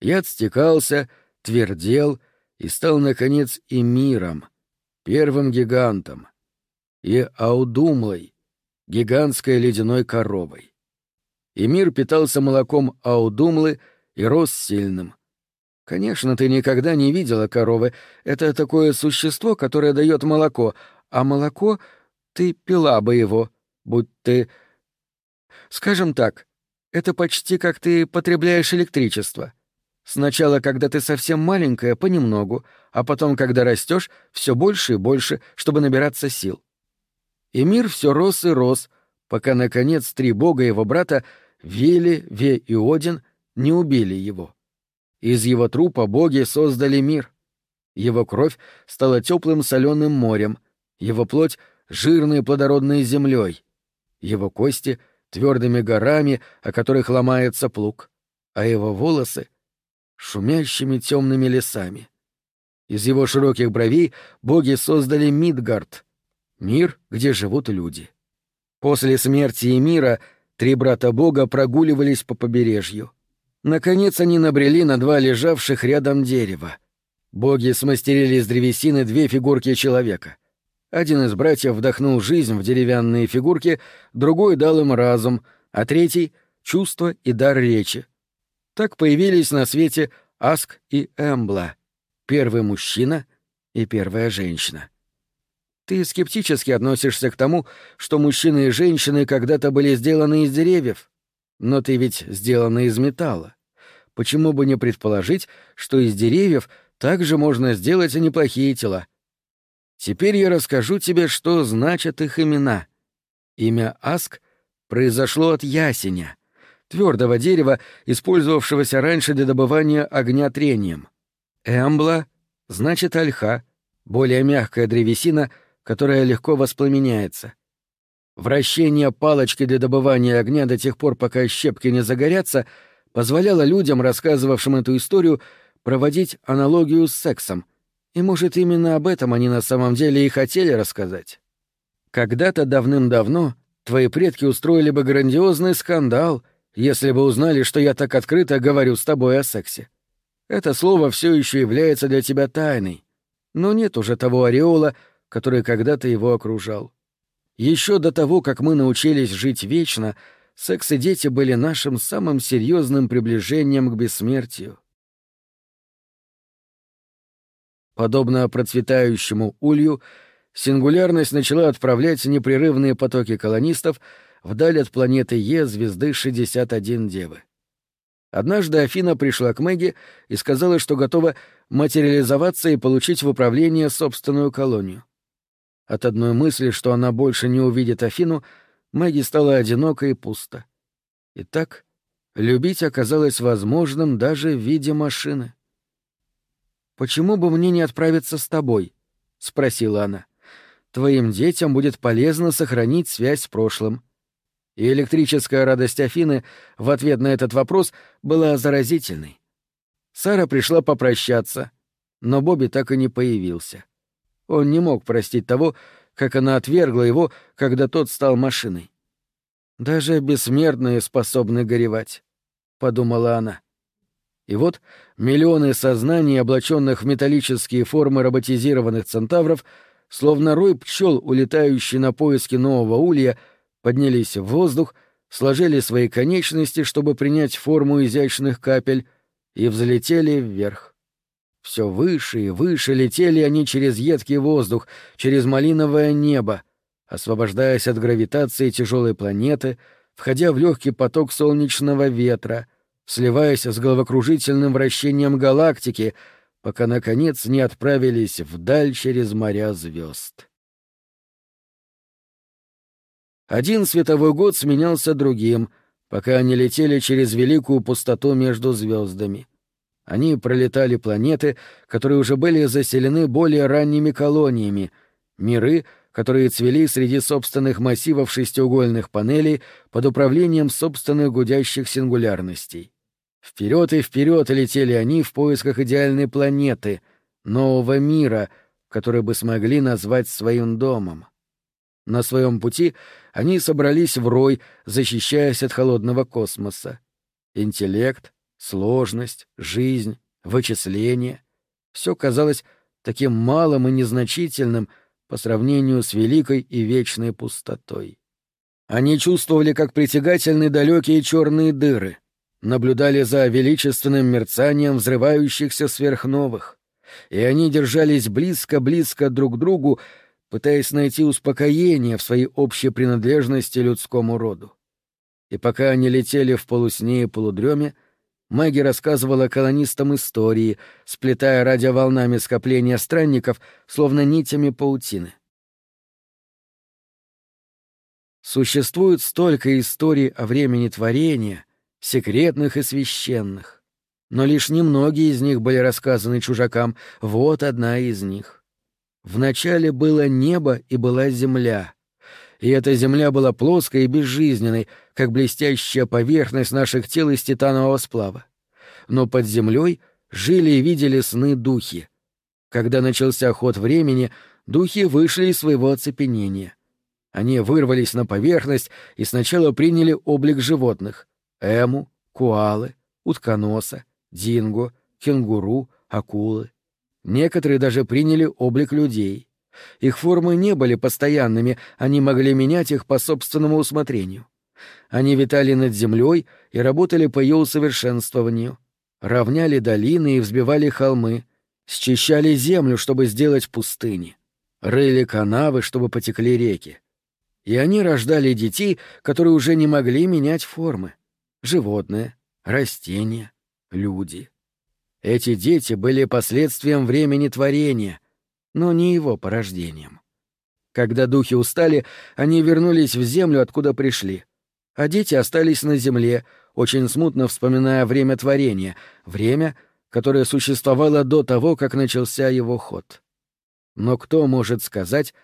Яд стекался, твердел и стал, наконец, и миром, первым гигантом, и Аудумлой, гигантской ледяной коровой. И мир питался молоком Аудумлы и рос сильным. Конечно, ты никогда не видела коровы. Это такое существо, которое дает молоко, а молоко ты пила бы его, будь ты... Скажем так, это почти как ты потребляешь электричество. Сначала, когда ты совсем маленькая, понемногу, а потом, когда растешь, все больше и больше, чтобы набираться сил. И мир все рос и рос, пока, наконец, три бога его брата, Вели, Ве и Один, не убили его. Из его трупа боги создали мир. Его кровь стала теплым соленым морем, его плоть — жирной плодородной землей, его кости — твердыми горами, о которых ломается плуг, а его волосы — шумящими темными лесами. Из его широких бровей боги создали Мидгард — мир, где живут люди. После смерти Эмира три брата бога прогуливались по побережью. Наконец они набрели на два лежавших рядом дерева. Боги смастерили из древесины две фигурки человека. Один из братьев вдохнул жизнь в деревянные фигурки, другой дал им разум, а третий — чувство и дар речи. Так появились на свете Аск и Эмбла, первый мужчина и первая женщина. Ты скептически относишься к тому, что мужчины и женщины когда-то были сделаны из деревьев, но ты ведь сделана из металла. Почему бы не предположить, что из деревьев также можно сделать неплохие тела? Теперь я расскажу тебе, что значат их имена. Имя Аск произошло от ясеня, твердого дерева, использовавшегося раньше для добывания огня трением. Эмбла значит ольха, более мягкая древесина, которая легко воспламеняется. Вращение палочки для добывания огня до тех пор, пока щепки не загорятся, позволяло людям, рассказывавшим эту историю, проводить аналогию с сексом. И, может, именно об этом они на самом деле и хотели рассказать. Когда-то давным-давно твои предки устроили бы грандиозный скандал, если бы узнали, что я так открыто говорю с тобой о сексе. Это слово все еще является для тебя тайной, но нет уже того ореола, который когда-то его окружал. Еще до того, как мы научились жить вечно, секс и дети были нашим самым серьезным приближением к бессмертию. Подобно процветающему улью, сингулярность начала отправлять непрерывные потоки колонистов вдаль от планеты Е звезды 61 Девы. Однажды Афина пришла к Мэгги и сказала, что готова материализоваться и получить в управление собственную колонию. От одной мысли, что она больше не увидит Афину, Мэгги стала одиноко и пусто. И так любить оказалось возможным даже в виде машины. «Почему бы мне не отправиться с тобой?» — спросила она. «Твоим детям будет полезно сохранить связь с прошлым». И электрическая радость Афины в ответ на этот вопрос была заразительной. Сара пришла попрощаться, но Бобби так и не появился. Он не мог простить того, как она отвергла его, когда тот стал машиной. «Даже бессмертные способны горевать», — подумала она. И вот миллионы сознаний, облаченных в металлические формы роботизированных центавров, словно рой пчел, улетающий на поиски нового улья, поднялись в воздух, сложили свои конечности, чтобы принять форму изящных капель, и взлетели вверх. Все выше и выше летели они через едкий воздух, через малиновое небо, освобождаясь от гравитации тяжелой планеты, входя в легкий поток солнечного ветра, сливаясь с головокружительным вращением галактики, пока, наконец, не отправились вдаль через моря звезд. Один световой год сменялся другим, пока они летели через великую пустоту между звездами. Они пролетали планеты, которые уже были заселены более ранними колониями, миры, которые цвели среди собственных массивов шестиугольных панелей под управлением собственных гудящих сингулярностей. Вперед и вперед летели они в поисках идеальной планеты, нового мира, который бы смогли назвать своим домом. На своем пути они собрались в рой, защищаясь от холодного космоса. Интеллект, сложность, жизнь, вычисление — все казалось таким малым и незначительным по сравнению с великой и вечной пустотой. Они чувствовали, как притягательны далекие черные дыры, наблюдали за величественным мерцанием взрывающихся сверхновых, и они держались близко-близко друг к другу, пытаясь найти успокоение в своей общей принадлежности людскому роду. И пока они летели в полусне и полудреме, Мэгги рассказывала колонистам истории, сплетая радиоволнами скопления странников, словно нитями паутины. Существует столько историй о времени творения, секретных и священных. Но лишь немногие из них были рассказаны чужакам, вот одна из них. Вначале было небо и была земля. И эта земля была плоской и безжизненной, как блестящая поверхность наших тел из титанового сплава. Но под землей жили и видели сны духи. Когда начался ход времени, духи вышли из своего оцепенения. Они вырвались на поверхность и сначала приняли облик животных — эму, куалы, утконоса, динго, кенгуру, акулы. Некоторые даже приняли облик людей. Их формы не были постоянными, они могли менять их по собственному усмотрению. Они витали над землей и работали по ее усовершенствованию. Равняли долины и взбивали холмы, счищали землю, чтобы сделать пустыни, рыли канавы, чтобы потекли реки. И они рождали детей, которые уже не могли менять формы. Животные, растения, люди. Эти дети были последствием времени творения, но не его порождением. Когда духи устали, они вернулись в землю, откуда пришли. А дети остались на земле, очень смутно вспоминая время творения, время, которое существовало до того, как начался его ход. Но кто может сказать,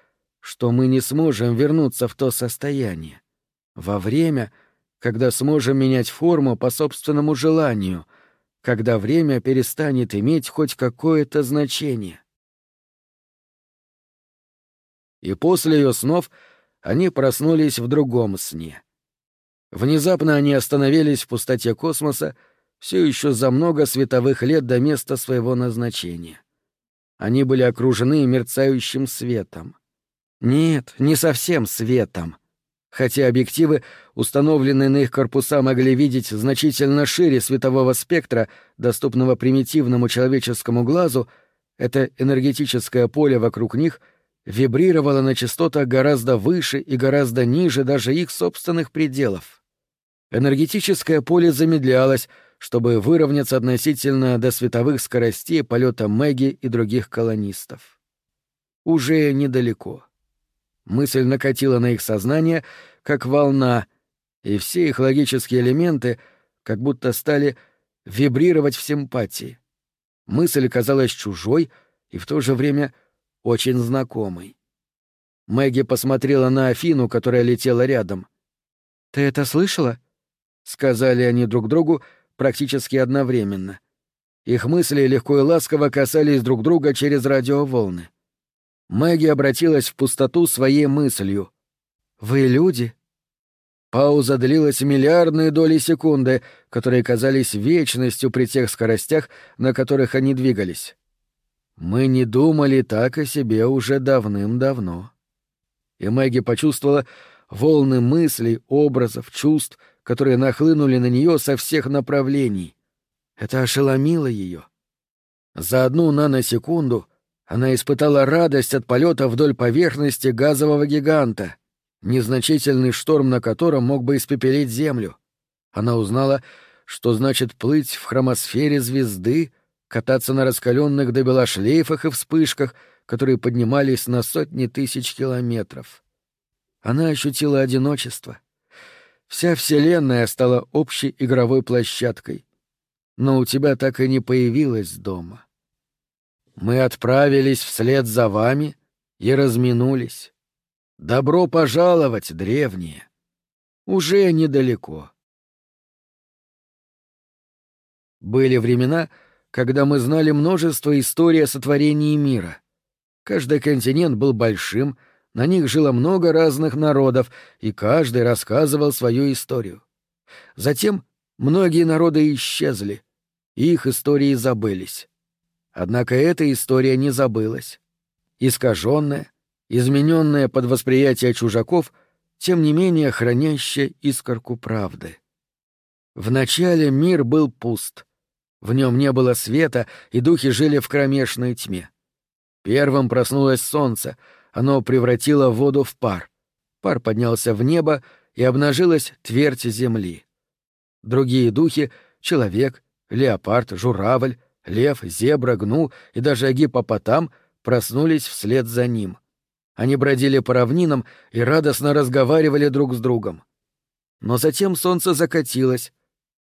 что мы не сможем вернуться в то состояние? Во время, когда сможем менять форму по собственному желанию, когда время перестанет иметь хоть какое-то значение. И после ее снов они проснулись в другом сне. Внезапно они остановились в пустоте космоса, все еще за много световых лет до места своего назначения. Они были окружены мерцающим светом. Нет, не совсем светом — хотя объективы, установленные на их корпуса, могли видеть значительно шире светового спектра, доступного примитивному человеческому глазу, это энергетическое поле вокруг них вибрировало на частотах гораздо выше и гораздо ниже даже их собственных пределов. Энергетическое поле замедлялось, чтобы выровняться относительно до световых скоростей полета Мэгги и других колонистов. Уже недалеко. Мысль накатила на их сознание, как волна, и все их логические элементы как будто стали вибрировать в симпатии. Мысль казалась чужой и в то же время очень знакомой. Мэгги посмотрела на Афину, которая летела рядом. «Ты это слышала?» — сказали они друг другу практически одновременно. Их мысли легко и ласково касались друг друга через радиоволны. Мэгги обратилась в пустоту своей мыслью. «Вы люди?» Пауза длилась миллиардные доли секунды, которые казались вечностью при тех скоростях, на которых они двигались. Мы не думали так о себе уже давным-давно. И Мэгги почувствовала волны мыслей, образов, чувств, которые нахлынули на нее со всех направлений. Это ошеломило ее. За одну наносекунду она испытала радость от полета вдоль поверхности газового гиганта — незначительный шторм на котором мог бы испепелить Землю. Она узнала, что значит плыть в хромосфере звезды, кататься на раскаленных до бела шлейфах и вспышках, которые поднимались на сотни тысяч километров. Она ощутила одиночество. Вся Вселенная стала общей игровой площадкой. Но у тебя так и не появилось дома. Мы отправились вслед за вами и разминулись. Добро пожаловать, древние. Уже недалеко. Были времена, когда мы знали множество историй о сотворении мира. Каждый континент был большим, на них жило много разных народов, и каждый рассказывал свою историю. Затем многие народы исчезли, и их истории забылись. Однако эта история не забылась. Искаженная, измененная под восприятие чужаков, тем не менее хранящая искорку правды. Вначале мир был пуст. В нем не было света, и духи жили в кромешной тьме. Первым проснулось солнце, оно превратило воду в пар. Пар поднялся в небо, и обнажилась твердь земли. Другие духи — человек, леопард, журавль, лев, зебра, гну и даже гипопотам — проснулись вслед за ним — они бродили по равнинам и радостно разговаривали друг с другом. Но затем солнце закатилось,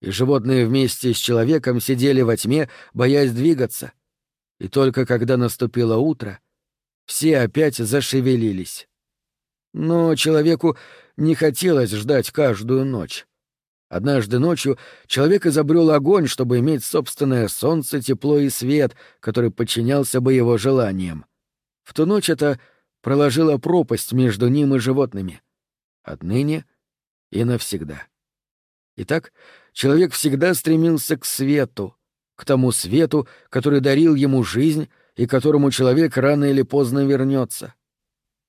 и животные вместе с человеком сидели во тьме, боясь двигаться. И только когда наступило утро, все опять зашевелились. Но человеку не хотелось ждать каждую ночь. Однажды ночью человек изобрел огонь, чтобы иметь собственное солнце, тепло и свет, который подчинялся бы его желаниям. В ту ночь это проложила пропасть между ним и животными. Отныне и навсегда. Итак, человек всегда стремился к свету, к тому свету, который дарил ему жизнь и которому человек рано или поздно вернется.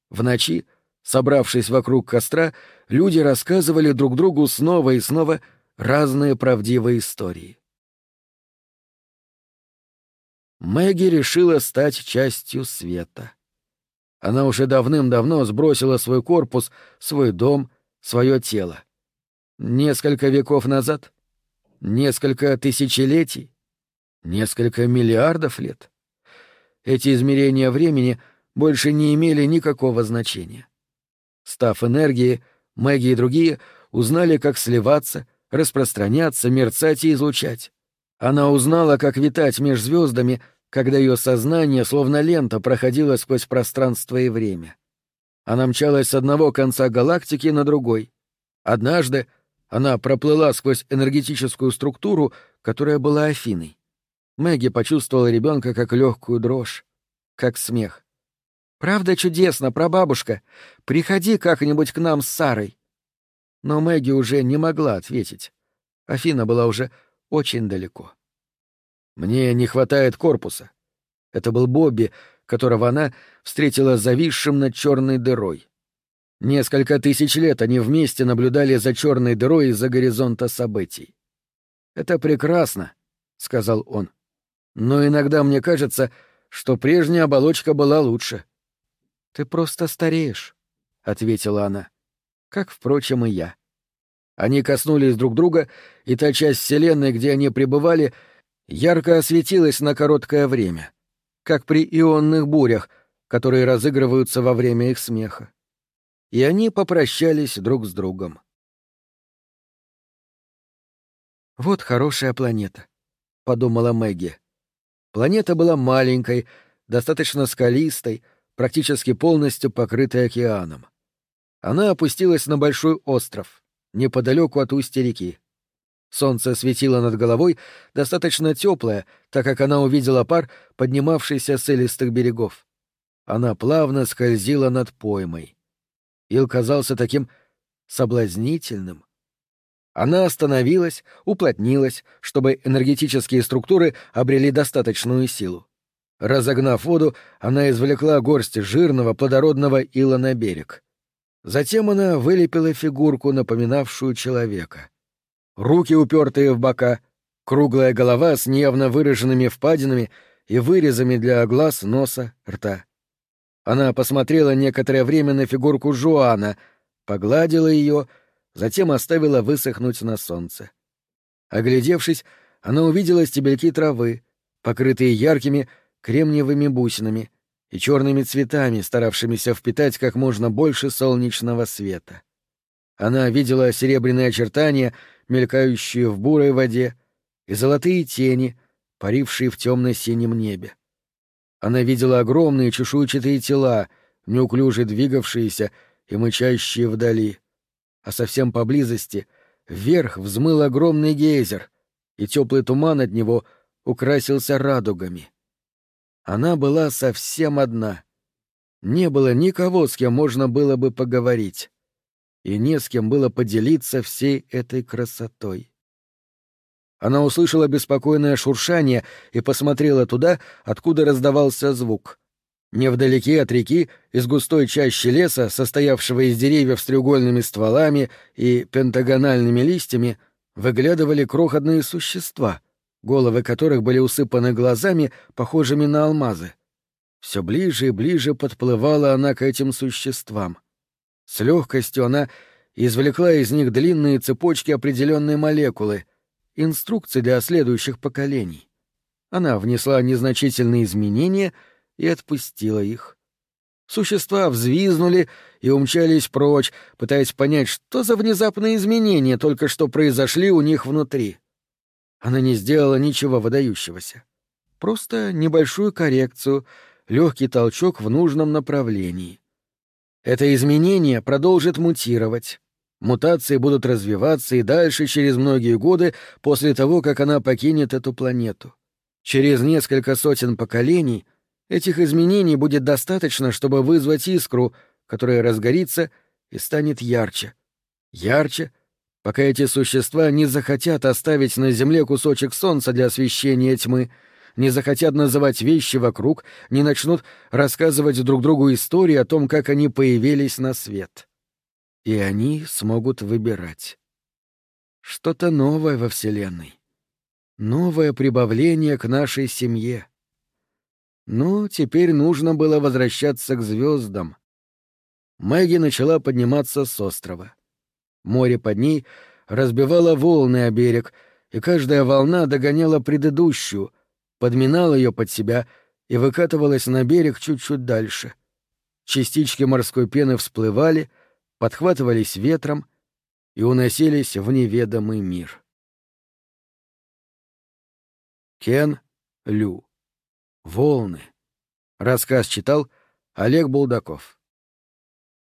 В ночи, собравшись вокруг костра, люди рассказывали друг другу снова и снова разные правдивые истории. Мэгги решила стать частью света. Она уже давным-давно сбросила свой корпус, свой дом, свое тело. Несколько веков назад? Несколько тысячелетий? Несколько миллиардов лет? Эти измерения времени больше не имели никакого значения. Став энергией, Мэгги и другие узнали, как сливаться, распространяться, мерцать и излучать. Она узнала, как витать меж звездами — когда ее сознание, словно лента, проходило сквозь пространство и время. Она мчалась с одного конца галактики на другой. Однажды она проплыла сквозь энергетическую структуру, которая была Афиной. Мэгги почувствовала ребенка как легкую дрожь, как смех. «Правда чудесно, прабабушка. Приходи как-нибудь к нам с Сарой». Но Мэгги уже не могла ответить. Афина была уже очень далеко. Мне не хватает корпуса. Это был Бобби, которого она встретила зависшим над черной дырой. Несколько тысяч лет они вместе наблюдали за черной дырой из-за горизонта событий. «Это прекрасно», — сказал он. «Но иногда мне кажется, что прежняя оболочка была лучше». «Ты просто стареешь», — ответила она. «Как, впрочем, и я». Они коснулись друг друга, и та часть Вселенной, где они пребывали, — ярко осветилась на короткое время, как при ионных бурях, которые разыгрываются во время их смеха. И они попрощались друг с другом. «Вот хорошая планета», — подумала Мэгги. Планета была маленькой, достаточно скалистой, практически полностью покрытой океаном. Она опустилась на большой остров, неподалеку от устья реки. Солнце светило над головой, достаточно теплое, так как она увидела пар, поднимавшийся с элистых берегов. Она плавно скользила над поймой. Ил казался таким соблазнительным. Она остановилась, уплотнилась, чтобы энергетические структуры обрели достаточную силу. Разогнав воду, она извлекла горсть жирного плодородного ила на берег. Затем она вылепила фигурку, напоминавшую человека. Руки, упертые в бока, круглая голова с неявно выраженными впадинами и вырезами для глаз, носа, рта. Она посмотрела некоторое время на фигурку Жуана, погладила ее, затем оставила высохнуть на солнце. Оглядевшись, она увидела стебельки травы, покрытые яркими кремниевыми бусинами и черными цветами, старавшимися впитать как можно больше солнечного света. Она видела серебряные очертания, мелькающие в бурой воде, и золотые тени, парившие в темно-синем небе. Она видела огромные чешуйчатые тела, неуклюже двигавшиеся и мычащие вдали. А совсем поблизости вверх взмыл огромный гейзер, и теплый туман от него украсился радугами. Она была совсем одна. Не было никого, с кем можно было бы поговорить. И не с кем было поделиться всей этой красотой. Она услышала беспокойное шуршание и посмотрела туда, откуда раздавался звук. Невдалеке от реки, из густой чащи леса, состоявшего из деревьев с треугольными стволами и пентагональными листьями, выглядывали крохотные существа, головы которых были усыпаны глазами, похожими на алмазы. Все ближе и ближе подплывала она к этим существам. С легкостью она извлекла из них длинные цепочки определенной молекулы — инструкции для следующих поколений. Она внесла незначительные изменения и отпустила их. Существа взвизнули и умчались прочь, пытаясь понять, что за внезапные изменения только что произошли у них внутри. Она не сделала ничего выдающегося. Просто небольшую коррекцию, легкий толчок в нужном направлении. Это изменение продолжит мутировать, Мутации будут развиваться и дальше через многие годы после того, как она покинет эту планету. Через несколько сотен поколений этих изменений будет достаточно, чтобы вызвать искру, которая разгорится и станет ярче. Ярче, пока эти существа не захотят оставить на Земле кусочек солнца для освещения тьмы, не захотят называть вещи вокруг, не начнут рассказывать друг другу истории о том, как они появились на свет и они смогут выбирать. Что-то новое во Вселенной. Новое прибавление к нашей семье. Ну, теперь нужно было возвращаться к звездам. Мэгги начала подниматься с острова. Море под ней разбивало волны о берег, и каждая волна догоняла предыдущую, подминала ее под себя и выкатывалась на берег чуть-чуть дальше. Частички морской пены всплывали — подхватывались ветром и уносились в неведомый мир. Кен Лю. Волны. Рассказ читал Олег Булдаков.